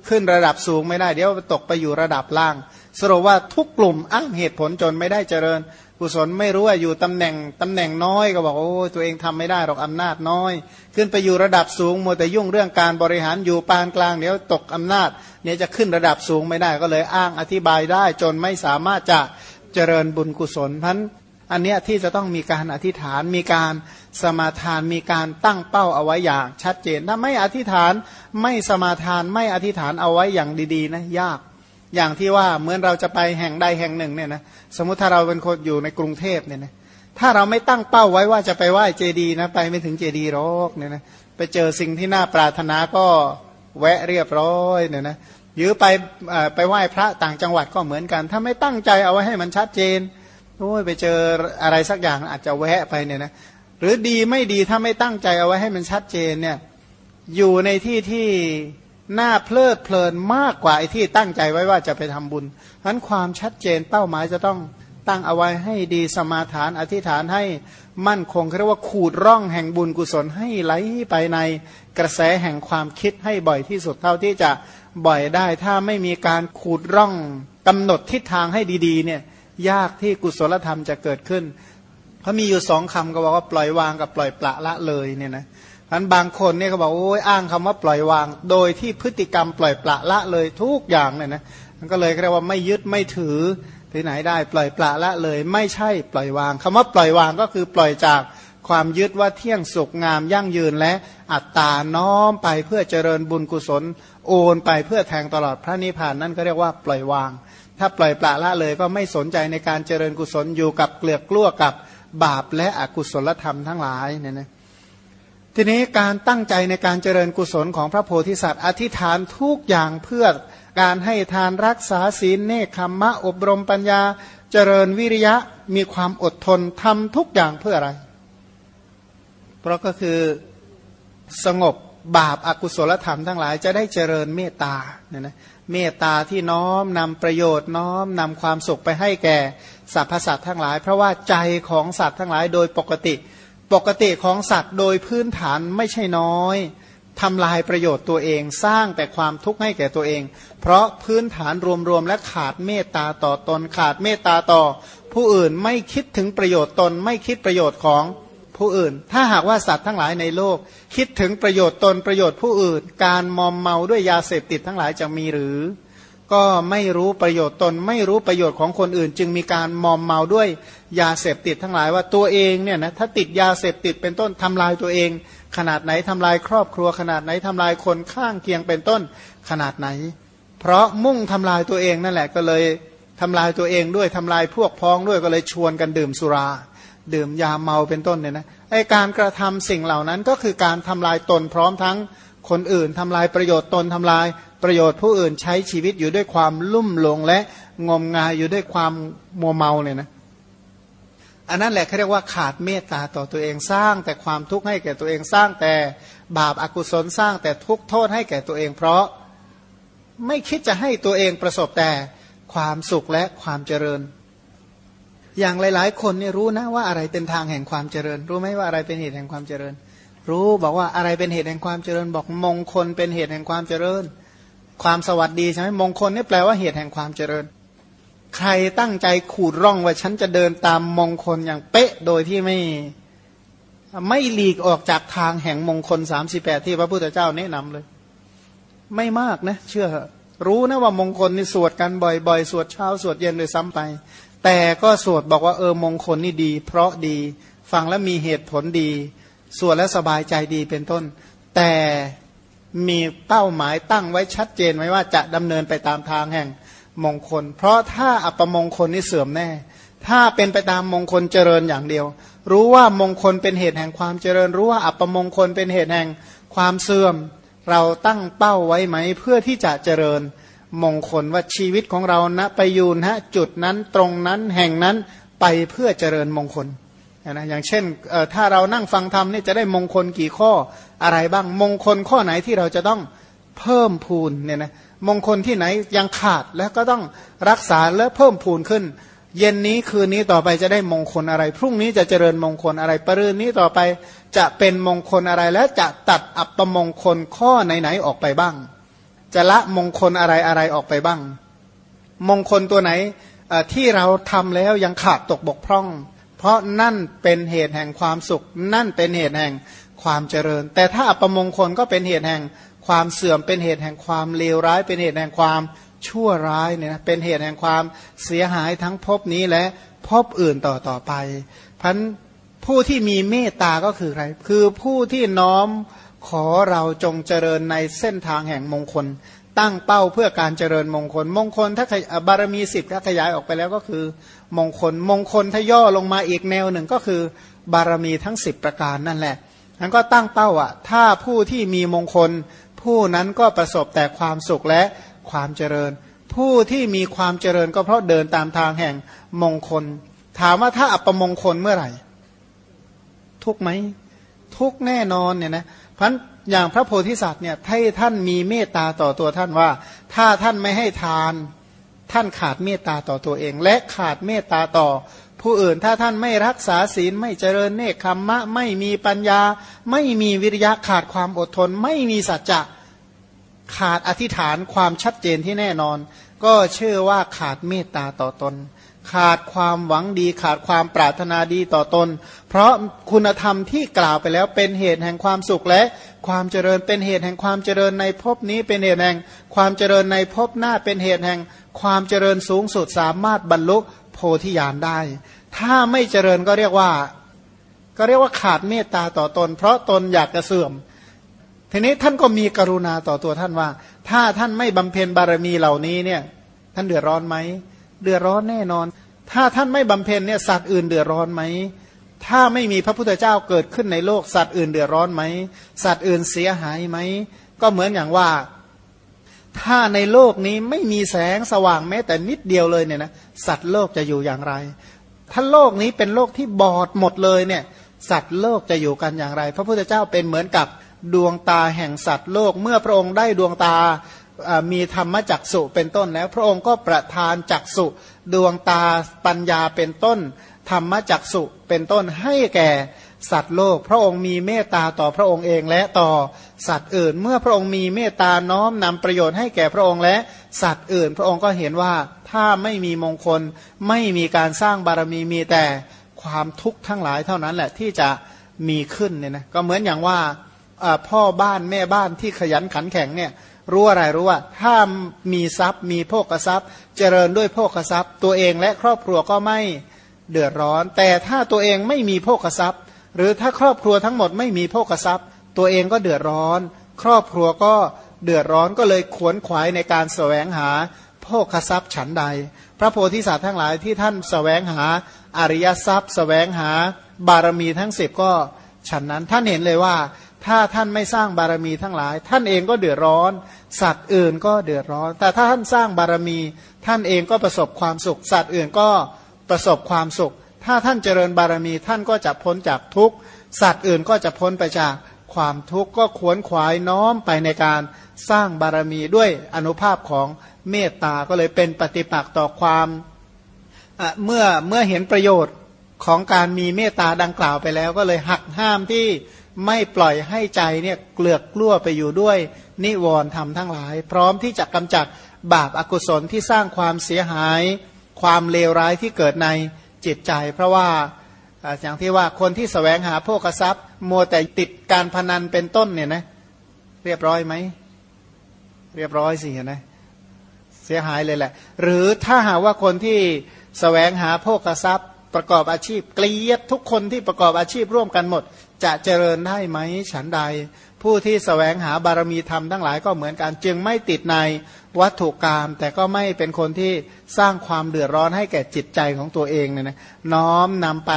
Speaker 1: ขึ้นระดับสูงไม่ได้ เดี๋ยวตกไปอยู่ระดับล่าง สรุปว่าทุกกลุ่มอ้างเหตุผลจนไม่ได้เจริญ กุศลไม่รู้ว่าอยู่ตำแหน่งตำแหน่งน้อยก็บอกโอ้ตัวเองทำไม่ได้หรอกอำนาจน้อย ขึ้นไปอยู่ระดับสูงมัวแต่ยุ่งเรื่องการบริหารอยู่ปานกลางเดี๋ยวตกอำนาจเนี่ยจะขึ้นระดับสูงไม่ได้ก็เลยอ้างอธิบายได้จนไม่สามารถจะเจริญบุญกุศลพัน อันเนี้ยที่จะต้องมีการอธิษฐานมีการสมาทานมีการตั้งเป้าเอาไว้อย่างชัดเจน ถ้าไม่อธิษฐานไม่สมาทานไม่อธิษฐานเอาไว้อย่างดีๆนะยาก อย่างที่ว่าเหมือนเราจะไปแห่งใดแห่งหนึ่งเนี่ยนะสมมุติถ้าเราเป็นคนอยู่ในกรุงเทพเนี่ยนะถ้าเราไม่ตั้งเป้าไว้ว่าจะไปไหว้เจดีนะไปไม่ถึงเจดีหรอกเนี่ยนะไปเจอสิ่งที่น่าปรารถนาก็แวะเรียบร้อยเนี่ยนะหรือไปไปไหว้พระต่างจังหวัดก็เหมือนกัน ถ้าไม่ตั้งใจเอาไว้ให้มันชัดเจน โอ้ยไปเจออะไรสักอย่างอาจจะแวะไปเนี่ยนะหรือดีไม่ดีถ้าไม่ตั้งใจเอาไว้ให้มันชัดเจนเนี่ยอยู่ในที่ที่น่าเพลิดเพลินมากกว่าไอ้ที่ตั้งใจไว้ว่าจะไปทำบุญฉะนั้นความชัดเจนเป้าหมายจะต้องตั้งเอาไว้ให้ดีสมาทานอธิษฐานให้มั่นคงเรียกว่าขูดร่องแห่งบุญกุศลให้ไหลไปในกระแสแห่งความคิดให้บ่อยที่สุดเท่าที่จะบ่อยได้ ถ้าไม่มีการขูดร่องกำหนดทิศทางให้ดีๆเนี่ย ยากที่กุศลธรรมจะเกิดขึ้นเขาะมีอยู่สองคำก็บอกว่าปล่อยวางกับปล่อยปละละเลยเนี่ยนะอันบางคนเนี่ยเขาบอกโอ้ยอ้างคำว่าปล่อยวาง โดยที่พฤติกรรมปล่อยปละละเลยทุกอย่างเนี่ยนะมันก็เลยเรียกว่าไม่ยึดไม่ถือที่ไหนได้ ปล่อยปละละเลย ไม่ใช่ปล่อยวางคำว่าปล่อยวางก็คือปล่อยจากความยึดว่าเที่ยงสุขงามยั่งยืนและอัตตาน้อมไปเพื่อเจริญบุญกุศล โอนไปเพื่อแทงตลอดพระนิพพานนั่นก็เรียกว่าปล่อยวาง ถ้าปล่อยปละละเลยก็ไม่สนใจในการเจริญกุศลอยู่กับเกลือกกลั้วกับบาปและอกุศลธรรมทั้งหลายเนี่ยนะทีนี้การตั้งใจในการเจริญกุศลของพระโพธิสัตว์ อธิษฐานทุกอย่างเพื่อการให้ทานรักษาศีลเนคขมมะอบรมปัญญาเจริญวิริยะมีความอดทนทำทุกอย่างเพื่ออะไร เพราะก็คือสงบบาปอากุศลธรรมทั้งหลายจะได้เจริญเมตตาเนี่ยนะ เมตตาที่น้อมนำประโยชน์น้อมนำความสุขไปให้แก่สรรพสัตว์ทั้งหลาย เพราะว่าใจของสัตว์ทั้งหลายโดยปกติ ปกติของสัตว์โดยพื้นฐานไม่ใช่น้อยทำลายประโยชน์ตัวเองสร้างแต่ความทุกข์ให้แก่ตัวเอง เพราะพื้นฐานรวมๆและขาดเมตตาต่อตนขาดเมตตาต่อ ผู้อื่นไม่คิดถึงประโยชน์ตนไม่คิดประโยชน์ของ ผู้อื่น ถ้าหากว่าสัตว์ทั้งหลายในโลก คิดถึงประโยชน์ตนประโยชน์ผู้อื่น การมอมเมาด้วยยาเสพติดทั้งหลายจะมีหรือ ก็ไม่รู้ประโยชน์ตน ไม่รู้ประโยชน์ของคนอื่น จึงมีการมอมเมาด้วยยาเสพติดทั้งหลายว่าตัวเองเนี่ยนะถ้าติดยาเสพติดเป็นต้นทำลายตัวเอง ขนาดไหนทำลายครอบครัวขนาดไหนทำลายคนข้างเคียงเป็นต้นขนาดไหน เพราะมุ่งทำลายตัวเองนั่นแหละก็เลยทำลายตัวเองด้วยทำลายพวกพ้องด้วยก็เลยชวนกันดื่มสุรา ดื่มยาเมาเป็นต้นเนี่ยนะไอการกระทำสิ่งเหล่านั้นก็คือการทำลายตนพร้อมทั้งคนอื่นทำลายประโยชน์ตนทำลายประโยชน์ผู้อื่นใช้ชีวิตอยู่ด้วยความลุ่มหลงและงมงายอยู่ด้วยความมัวเมาเนี่ยนะอันนั้นแหละเขาเรียกว่าขาดเมตตาต่อตัวเองสร้าง แต่ความทุกข์ให้แก่ตัวเองสร้างแต่บาปอากุศลสร้างแต่ทุกโทษให้แก่ตัวเอง เพราะไม่คิดจะให้ตัวเองประสบแต่ความสุขและความเจริญ อย่างหลาย ๆ คนนี่รู้นะว่าอะไรเป็นทางแห่งความเจริญ รู้ไหมว่าอะไรเป็นเหตุแห่งความเจริญ รู้บอกว่าอะไรเป็นเหตุแห่งความเจริญ บอกมงคลเป็นเหตุแห่งความเจริญ ความสวัสดีใช่ไหมมงคลนี่แปลว่าเหตุแห่งความเจริญ ใครตั้งใจขูดร่องว่าฉันจะเดินตามมงคลอย่างเป๊ะโดยที่ไม่ไม่หลีกออกจากทางแห่งมงคลสามสิบแปดที่พระพุทธเจ้าแนะนำเลย ไม่มากนะ เชื่อรู้นะว่ามงคลนี่สวดกันบ่อยๆ สวดเช้าสวดเย็นเลยซ้ำไป แต่ก็สวดบอกว่าเออมงคลนี่ดี เพราะดีฟังแล้วมีเหตุผลดี สวดแล้วสบายใจดีเป็นต้น แต่มีเป้าหมายตั้งไว้ชัดเจนไว้ว่าจะดำเนินไปตามทางแห่งมงคล เพราะถ้าอัปมงคลนี่เสื่อมแน่ ถ้าเป็นไปตามมงคลเจริญอย่างเดียว รู้ว่ามงคลเป็นเหตุแห่งความเจริญ รู้ว่าอัปมงคลเป็นเหตุแห่งความเสื่อม เราตั้งเป้าไว้ไหมเพื่อที่จะเจริญ มงคลว่าชีวิตของเรานะไปอยู่นะจุดนั้นตรงนั้นแห่งนั้นไปเพื่อเจริญมงคลนะอย่างเช่นถ้าเรานั่งฟังธรรมนี่จะได้มงคลกี่ข้ออะไรบ้างมงคลข้อไหนที่เราจะต้องเพิ่มพูนเนี่ยนะมงคลที่ไหนยังขาดแล้วก็ต้องรักษาและเพิ่มพูนขึ้น เย็นนี้คืนนี้ต่อไปจะได้มงคลอะไร พรุ่งนี้จะเจริญมงคลอะไรปรืนนี้ต่อไปจะเป็นมงคลอะไรและจะตัดอัปมงคลข้อไหนๆออกไปบ้าง จะละมงคลอะไรอะไรออกไปบ้าง มงคลตัวไหนที่เราทำแล้วยังขาดตกบกพร่อง เพราะนั่นเป็นเหตุแห่งความสุข นั่นเป็นเหตุแห่งความเจริญ แต่ถ้าอัปมงคลก็เป็นเหตุแห่งความเสื่อมเป็นเหตุแห่งความเลวร้าย เป็นเหตุแห่งความชั่วร้ายเนี่ยนะเป็นเหตุแห่งความเสียหายทั้งภพนี้และภพอื่นต่อต่อไปพันผู้ที่มีเมตตาก็คือใคร คือผู้ที่น้อม ขอเราจงเจริญในเส้นทางแห่งมงคล ตั้งเป้าเพื่อการเจริญมงคล มงคลถ้าบารมีสิบถ้าขยายออกไปแล้วก็คือ มงคลมงคลถ้าย่อลงมาอีกแนวหนึ่งก็คือบารมีทั้งสิบประการนั่นแหละนั้นก็ตั้งเป้าอะ ถ้าผู้ที่มีมงคล ผู้นั้นก็ประสบแต่ความสุขและความเจริญ ผู้ที่มีความเจริญก็เพราะเดินตามทางแห่งมงคล ถามว่าถ้าอัปมงคลเมื่อไหร่ ทุกไหมทุกแน่นอนเนี่ยนะ พันอย่างพระโพธิสัตว์เนี่ยให้ท่านมีเมตตาต่อตัวท่านว่า ถ้าท่านไม่ให้ทานท่านขาดเมตตาต่อตัวเอง และขาดเมตตาต่อ ผู้อื่นถ้าท่านไม่รักษาศีลไม่เจริญเนคขมมะ ไม่มีปัญญา ไม่มีวิริยะขาดความอดทน ไม่มีสัจจะขาดอธิษฐานความชัดเจนที่แน่นอน ก็เชื่อว่าขาดเมตตาต่อตน ขาดความหวังดีขาดความปรารถนาดีต่อตน เพราะคุณธรรมที่กล่าวไปแล้วเป็นเหตุแห่งความสุขและความเจริญเป็นเหตุแห่งความเจริญในภพนี้เป็นเหตุแห่งความเจริญในภพหน้าเป็นเหตุแห่งความเจริญสูงสุดสามารถบรรลุโพธิญาณได้ ถ้าไม่เจริญก็เรียกว่า ก็เรียกว่าขาดเมตตาต่อตน เพราะตนอยากจะเสื่อม ทีนี้ท่านก็มีกรุณาต่อตัวท่านว่า ถ้าท่านไม่บำเพ็ญบารมีเหล่านี้เนี่ย ท่านเดือดร้อนไหม เดือดร้อนแน่นอน ถ้าท่านไม่บำเพ็ญเนี่ยสัตว์อื่นเดือดร้อนไหมถ้าไม่มีพระพุทธเจ้าเกิดขึ้นในโลกสัตว์อื่นเดือดร้อนไหมสัตว์อื่นเสียหายไหมก็เหมือนอย่างว่า ถ้าในโลกนี้ไม่มีแสงสว่างแม้แต่นิดเดียวเลยเนี่ยนะสัตว์โลกจะอยู่อย่างไร ถ้าโลกนี้เป็นโลกที่บอดหมดเลยเนี่ยสัตว์โลกจะอยู่กันอย่างไร พระพุทธเจ้าเป็นเหมือนกับดวงตาแห่งสัตว์โลกเมื่อพระองค์ได้ดวงตา มีธรรมจักสุเป็นต้นแล้ว พระองค์ก็ประทานจักสุดวงตาปัญญาเป็นต้น ธรรมจักสุเป็นต้นให้แก่สัตว์โลก พระองค์มีเมตตาต่อพระองค์เองและต่อสัตว์อื่น เมื่อพระองค์มีเมตตาน้อมนำประโยชน์ให้แก่พระองค์และสัตว์อื่น พระองค์ก็เห็นว่าถ้าไม่มีมงคลไม่มีการสร้างบารมีมีแต่ความทุกข์ทั้งหลายเท่านั้นแหละที่จะมีขึ้นเนี่ยนะก็เหมือนอย่างว่าพ่อบ้านแม่บ้านที่ขยันขันแข็งเนี่ย รู้อะไรรู้ว่า ถ้ามีทรัพย์มีโภคทรัพย์ เจริญด้วยโภคทรัพย์ ตัวเองและครอบครัวก็ไม่เดือดร้อน แต่ถ้าตัวเองไม่มีโภคทรัพย์ หรือถ้าครอบครัวทั้งหมดไม่มีโภคทรัพย์ ตัวเองก็เดือดร้อน ครอบครัวก็เดือดร้อนก็เลยขวนขวายในการแสวงหาโภคทรัพย์ฉันใด พระโพธิสัตว์ทั้งหลายที่ท่านแสวงหาอริยทรัพย์ แสวงหาบารมีทั้งสิบก็ฉันนั้นท่านเห็นเลยว่า ถ้าท่านไม่สร้างบารมีทั้งหลาย ท่านเองก็เดือดร้อน สัตว์อื่นก็เดือดร้อน แต่ถ้าท่านสร้างบารมี ท่านเองก็ประสบความสุข สัตว์อื่นก็ประสบความสุข ถ้าท่านเจริญบารมี ท่านก็จะพ้นจากทุกข์สัตว์อื่นก็จะพ้นไปจากความทุกข์ก็ขวนขวายน้อมไปในการสร้างบารมีด้วยอนุภาพของเมตตาก็เลยเป็นปฏิปักษ์ต่อความเมื่อเมื่อเห็นประโยชน์ของการมีเมตตาดังกล่าวไปแล้ว ก็เลยหักห้ามที่ ไม่ปล่อยให้ใจเนี่ยเกลือกกลั้วไปอยู่ด้วย นิวรณ์ธรรมทั้งหลาย พร้อมที่จะกำจัดบาปอากุศลที่สร้างความเสียหาย ความเลวร้ายที่เกิดในจิตใจ เพราะว่าอย่างที่ว่าคนที่สแสวงหาโภคทรัพย์มัวแต่ติดการพนันเป็นต้นเนี่ยนะเรียบร้อยไหม เรียบร้อยสิเห็นะเสียหายเลยแหละ หรือถ้าหาว่าคนที่สแสวงหาโภคทรัพย์ ประกอบอาชีพเกลียดทุกคนที่ประกอบอาชีพร่วมกันหมด จะเจริญได้ไหมฉันใด ผู้ที่สแสวงหาบารมีธรรมทั้งหลายก็เหมือนกัน จึงไม่ติดในวัตถุกรรมแต่ก็ไม่เป็นคนที่สร้างความเดือดร้อนให้แก่จิตใจของตัวเองเนี่ยนะน้อมนำไป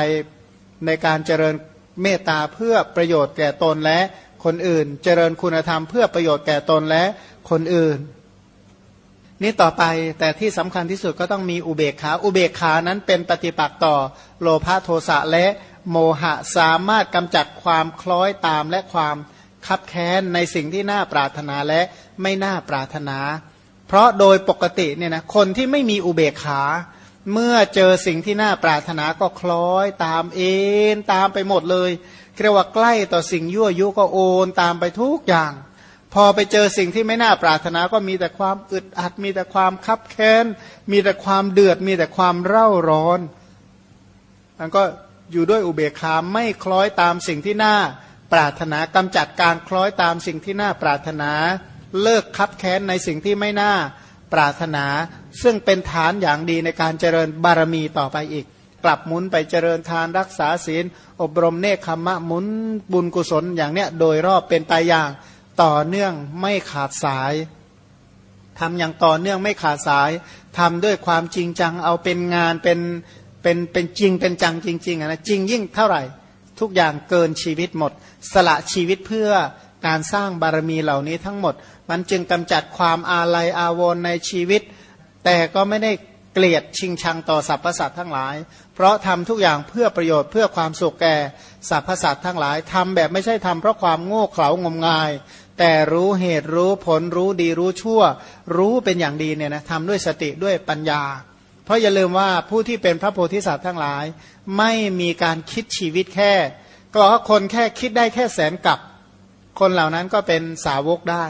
Speaker 1: ในการเจริญเมตตาเพื่อประโยชน์แก่ตนและคนอื่น เจริญคุณธรรมเพื่อประโยชน์แก่ตนและคนอื่น นี่ต่อไปแต่ที่สำคัญที่สุดก็ต้องมีอุเบกขา อุเบกขานั้นเป็นปฏิปักษ์ต่อโลภะโทสะและโมหะสามารถกำจัดความคล้อยตามและความคับแค้นในสิ่งที่น่าปรารถนาและไม่น่าปรารถนา เพราะโดยปกติเนี่ยนะคนที่ไม่มีอุเบกขา เมื่อเจอสิ่งที่น่าปรารถนาก็คล้อยตามเอ็นตามไปหมดเลยเรียกว่าใกล้ต่อสิ่งยั่วยุก็โอนตามไปทุกอย่าง พอไปเจอสิ่งที่ไม่น่าปรารถนาก็มีแต่ความอึดอัด มีแต่ความคับแค้น มีแต่ความเดือด มีแต่ความเร่าร้อนมันก็อยู่ด้วยอุเบกขาไม่คล้อยตามสิ่งที่น่าปรารถนากำจัดการคล้อยตามสิ่งที่น่าปรารถนา เลิกคับแค้นในสิ่งที่ไม่น่าปรารถนา ซึ่งเป็นฐานอย่างดีในการเจริญบารมีต่อไปอีก กลับหมุนไปเจริญทานรักษาศีล อบรมเนคขมะหมุนบุญกุศลอย่างเนี้ยโดยรอบเป็นไปอย่าง ต่อเนื่องไม่ขาดสายทำอย่างต่อเนื่องไม่ขาดสายทำด้วยความจริงจังเอาเป็นงานเป็นเป็นเป็นจริงเป็นจังจริงๆนะจริงยิ่งเท่าไหร่ ทุกอย่างเกินชีวิตหมด สละชีวิตเพื่อการสร้างบารมีเหล่านี้ทั้งหมด มันจึงกำจัดความอาลัยอาวรณ์ในชีวิต แต่ก็ไม่ได้เกลียดชิงชังต่อสรรพสัตว์ทั้งหลาย เพราะทำทุกอย่างเพื่อประโยชน์เพื่อความสุขแก่สรรพสัตว์ทั้งหลายทำแบบไม่ใช่ทำเพราะความโง่เขลางมงาย แต่รู้เหตุรู้ผลรู้ดีรู้ชั่ว รู้เป็นอย่างดีเนี่ยนะทำด้วยสติด้วยปัญญา เพราะอย่าลืมว่าผู้ที่เป็นพระโพธิสัตว์ทั้งหลาย ไม่มีการคิดชีวิตแค่ก็บอกว่าคนแค่คิดได้แค่แสนกับ คนเหล่านั้นก็เป็นสาวกได้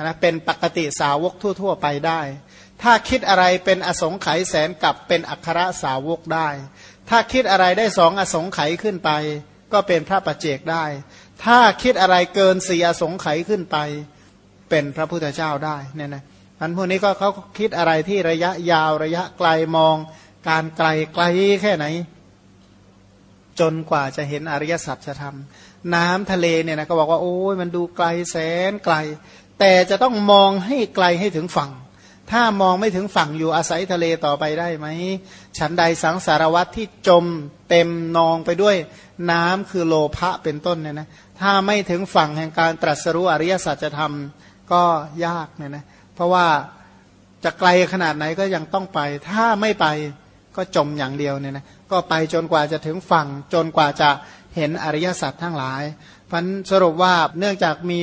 Speaker 1: นะเป็นปกติสาวกทั่ว ๆ ไปได้ ถ้าคิดอะไรเป็นอสงไขยแสนกับเป็นอัครสาวกได้ ถ้าคิดอะไรได้สองอสงไขยขึ้นไป ก็เป็นพระประเจกได้ ถ้าคิดอะไรเกินสี่อสงไขยขึ้นไป เป็นพระพุทธเจ้าได้เนี่ยนะอันพวกนี้ก็เขาคิดอะไรที่ระยะยาวระยะไกลมอง การไกลไกลแค่ไหน จนกว่าจะเห็นอริยสัจจะทำน้ำทะเลเนี่ยนะก็บอกว่าโอ้ยมันดูไกลแสนไกล แต่จะต้องมองให้ไกลให้ถึงฝั่ง ถ้ามองไม่ถึงฝั่งอยู่อาศัยทะเลต่อไปได้ไหมฉันใดสังสารวัตที่จมเต็มนองไปด้วย น้ำคือโลภะเป็นต้นเนี่ยนะถ้าไม่ถึงฝั่งแห่งการตรัสรู้อริยสัจธรรมก็ยากเนี่ยนะเพราะว่าจะไกลขนาดไหนก็ยังต้องไป ถ้าไม่ไปก็จมอย่างเดียวเนี่ยนะก็ไปจนกว่าจะถึงฝั่งจนกว่าจะเห็นอริยสัจทั้งหลายพันสรุปว่าเนื่องจากมี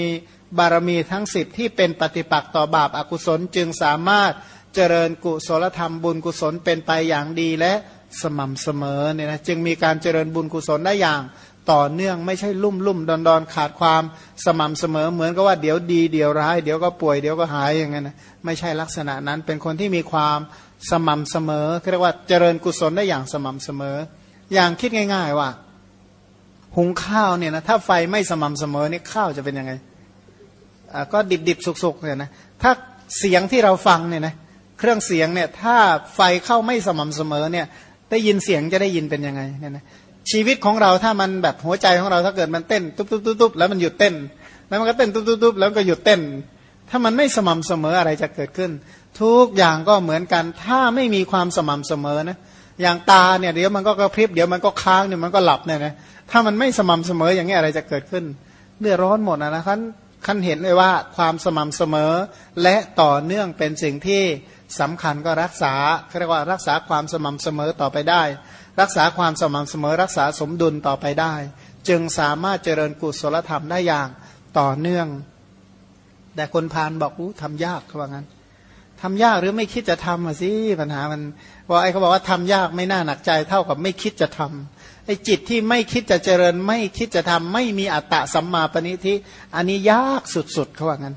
Speaker 1: บารมีทั้งสิบที่เป็นปฏิปักษ์ต่อบาปอากุศลจึงสามารถเจริญกุศลธรรมบุญกุศลเป็นไปอย่างดีและ สม่ำเสมอเนี่ยนะจึงมีการเจริญบุญกุศลได้อย่างต่อเนื่องไม่ใช่ลุ่มลุ่มดอนดอนขาดความสม่ำเสมอเหมือนกับว่าเดี๋ยวดีเดี๋ยวร้าย เดี๋ยวก็ป่วยเดี๋ยวก็หายอย่างเงี้ยนะไม่ใช่ลักษณะนั้นเป็นคนที่มีความสม่ำเสมอเรียกว่าเจริญกุศลได้อย่างสม่ำเสมอ อย่างคิดง่าย ๆ ว่า หุงข้าวเนี่ยนะถ้าไฟไม่สม่ำเสมอนี่ข้าวจะเป็นยังไงก็ดิบดิบสุกๆเนี่ยนะถ้าเสียงที่เราฟังเนี่ยนะเครื่องเสียงเนี่ยถ้าไฟเข้าไม่สม่ำเสมอเนี่ย ได้ยินเสียงจะได้ยินเป็นยังไงเนี่ยนะชีวิตของเราถ้ามันแบบหัวใจของเราถ้าเกิดมันเต้นตุ๊บตุ๊บตุ๊บตุ๊บแล้วมันหยุดเต้น แล้วมันก็เต้นตุ๊บตุ๊บตุ๊บแล้วก็หยุดเต้น ถ้ามันไม่สม่ำเสมออะไรจะเกิดขึ้น ทุกอย่างก็เหมือนกัน ถ้าไม่มีความสม่ำเสมอนะอย่างตาเนี่ยเดี๋ยวมันก็กระพริบเดี๋ยวมันก็ค้างเดี๋ยมันก็หลับเนี่ยนะถ้ามันไม่สม่ำเสมออย่างนี้อะไรจะเกิดขึ้นเดือดร้อนหมดนะครับขั้นเห็นเลยว่าความสม่ำเสมอและต่อเนื่องเป็นสิ่งที่ สำคัญก็รักษาเรียกว่ารักษาความสม่ำเสมอต่อไปได้ รักษาความสม่ำเสมอ รักษาสมดุลต่อไปได้ จึงสามารถเจริญกุศลธรรมได้อย่างต่อเนื่อง แต่คนพานบอกอู้ทำยากเขาว่างั้นทำยากหรือไม่คิดจะทำอะสิปัญหามันว่าไอ้เขาบอกว่าทำยากไม่น่าหนักใจเท่ากับไม่คิดจะทำไอ้จิตที่ไม่คิดจะเจริญ ไม่คิดจะทำไม่มีอัตตะสัมมาปณิทิอันนี้ยากสุดๆเขาว่างั้น